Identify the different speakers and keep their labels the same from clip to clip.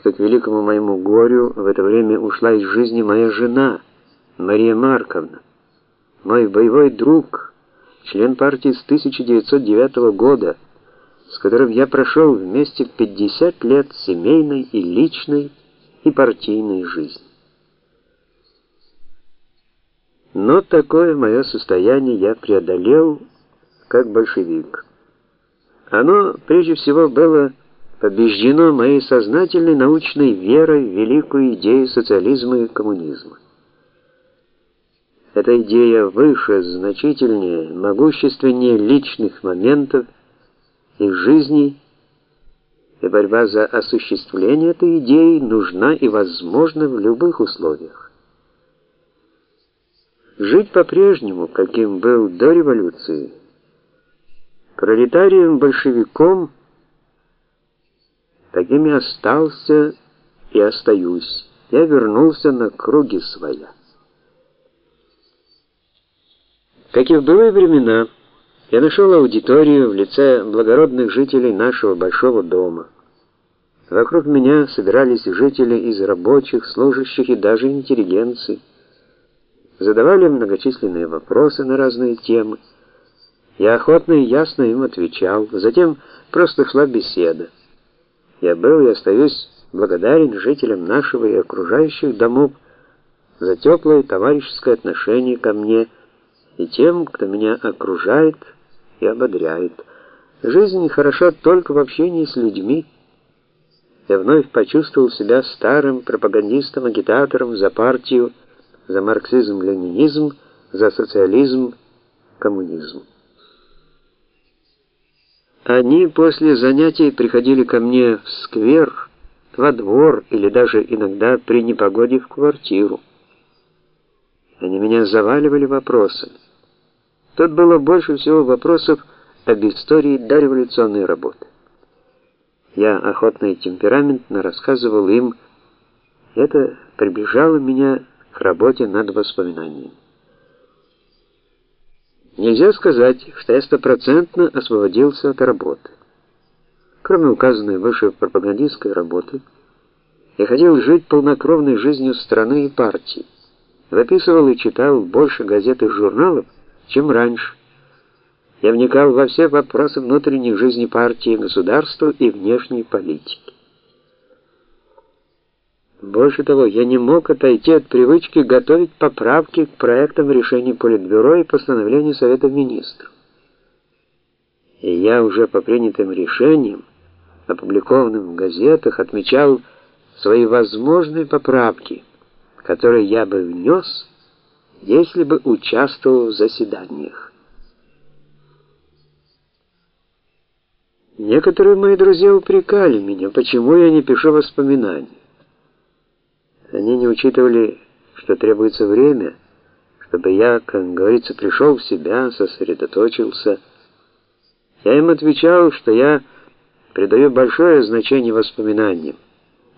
Speaker 1: что к великому моему горю в это время ушла из жизни моя жена, Мария Марковна, мой боевой друг, член партии с 1909 года, с которым я прошел вместе 50 лет семейной и личной и партийной жизни. Но такое мое состояние я преодолел как большевик. Оно прежде всего было побеждено моей сознательной научной верой в великую идею социализма и коммунизма. Эта идея выше, значительнее, могущественнее личных моментов их жизни, и борьба за осуществление этой идеи нужна и возможна в любых условиях. Жить по-прежнему, каким был до революции, пролетарием-большевиком, таким и остался и остаюсь. Я вернулся на круги своя. Как и в былые времена, я нашел аудиторию в лице благородных жителей нашего большого дома. Вокруг меня собирались жители из рабочих, служащих и даже интеллигенции. Задавали многочисленные вопросы на разные темы. Я охотно и ясно им отвечал. Затем просто шла беседа. Я был и остаюсь благодарен жителям нашего и окружающих домов за теплое товарищеское отношение ко мне и тем, кто меня окружает и ободряет. Жизнь хороша только в общении с людьми. Я вновь почувствовал себя старым пропагандистом, агитатором за партию, за марксизм-ленинизм, за социализм, коммунизм. Они после занятий приходили ко мне в сквер, во двор или даже иногда при непогоде в квартиру. Они меня заваливали вопросами. Тут было больше всего вопросов об истории дореволюционной работы. Я охотно и темпераментно рассказывал им, это приближало меня к работе над воспоминаниями. Нельзя сказать, что я стопроцентно освободился от работы. Кроме указанной выше пропагандистской работы, я хотел жить полнокровной жизнью страны и партии. Выписывал и читал больше газет и журналов, чем раньше. Я вникал во все вопросы внутренней жизни партии, государства и внешней политики. Больше того, я не мог отойти от привычки готовить поправки к проектам решений Политбюро и постановлений Совета Министров. И я уже по принятым решениям, опубликованным в газетах, отмечал свои возможные поправки, которые я бы внес, если бы участвовал в заседаниях. Некоторые мои друзья упрекали меня, почему я не пишу воспоминания. Они не учитывали, что требуется время, чтобы я, как говорится, пришел в себя, сосредоточился. Я им отвечал, что я придаю большое значение воспоминаниям,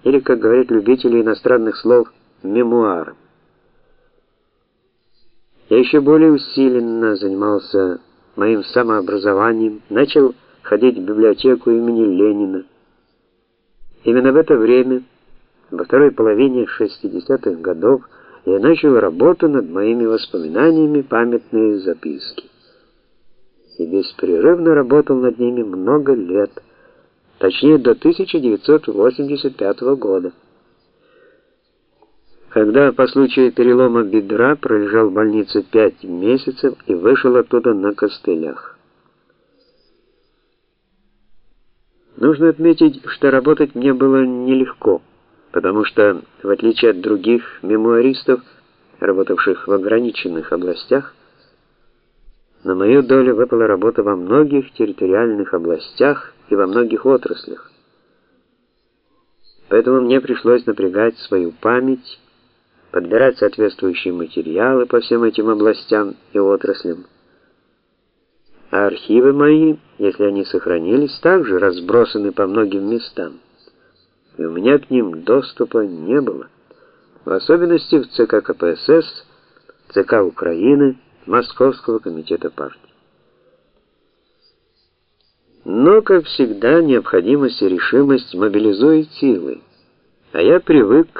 Speaker 1: или, как говорят любители иностранных слов, мемуарам. Я еще более усиленно занимался моим самообразованием, начал ходить в библиотеку имени Ленина. Именно в это время во второй половине 60-х годов я начал работу над моими воспоминаниями, памятные записки. И беспрерывно работал над ними много лет, точнее до 1985 года. Когда по случаю перелома бедра пролежал в больнице пять месяцев и вышел оттуда на костылях. Нужно отметить, что работать мне было нелегко потому что, в отличие от других мемуаристов, работавших в ограниченных областях, на мою долю выпала работа во многих территориальных областях и во многих отраслях. Поэтому мне пришлось напрягать свою память, подбирать соответствующие материалы по всем этим областям и отраслям. А архивы мои, если они сохранились, также разбросаны по многим местам и у меня к ним доступа не было, в особенности в ЦК КПСС, ЦК Украины, Московского комитета партии. Но, как всегда, необходимость и решимость мобилизуют силы. А я привык